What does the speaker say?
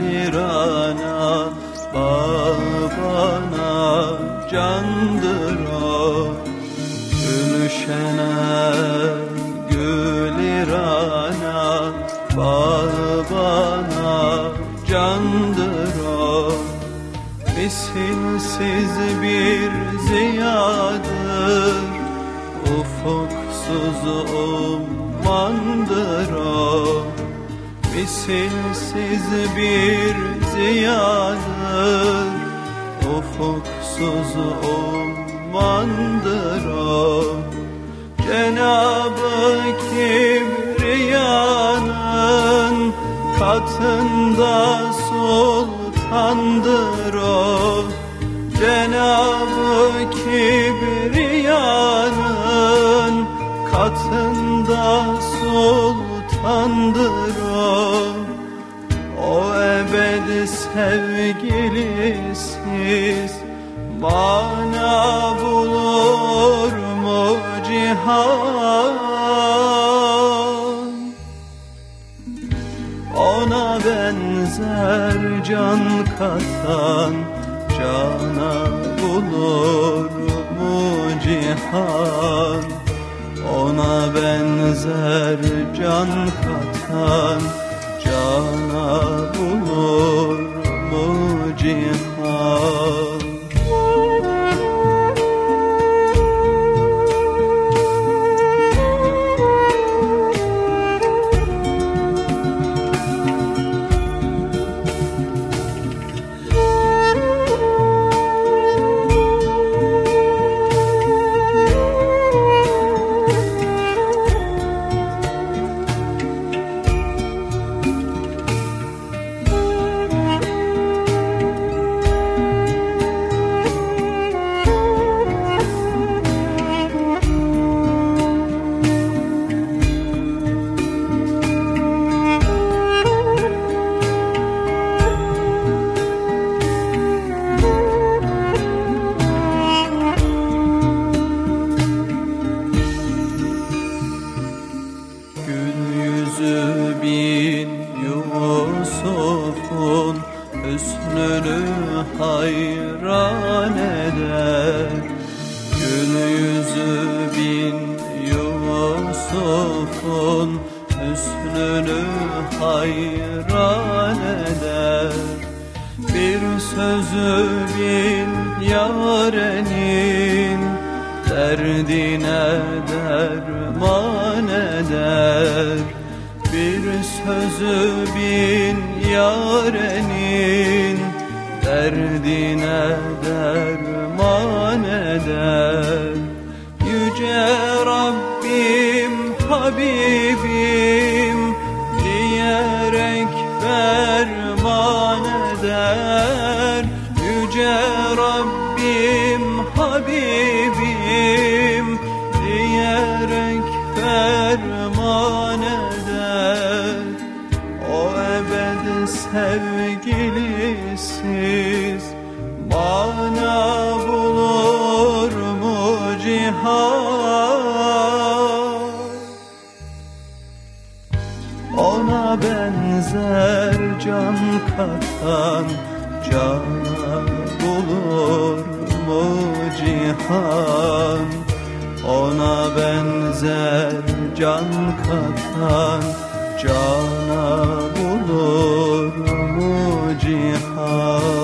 lirana Babana candır o. Gülüşene gülirana Babana candır o. Misilsiz bir ziyadır Ufuksuz ummandır o. Misilsiz bir ziyadır Ufuksuz ummandır o. Cenab-ı Kibriyanın katında sultandır o. Cenab-ı Kibriyanın katında sultandır o sevgilisiz mana bulur mu cihan? Ona benzer can katan cana bulur mu cihan? Ona benzer can katan cana bulur mu cihan yüzü bin Yusuf'un hüsnünü hayran eder. Gül yüzü bin Yusuf'un hüsnünü hayran eder. Bir sözü bin yarenin derdine derman eder sözü bin yarenin derdine derman sevgilisiz. Mana bulur mu cihan? Ona benzer can katan cana bulur mu cihan? Ona benzer can katan cana bulur mu cihan